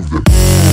Prove that.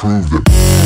Prove that.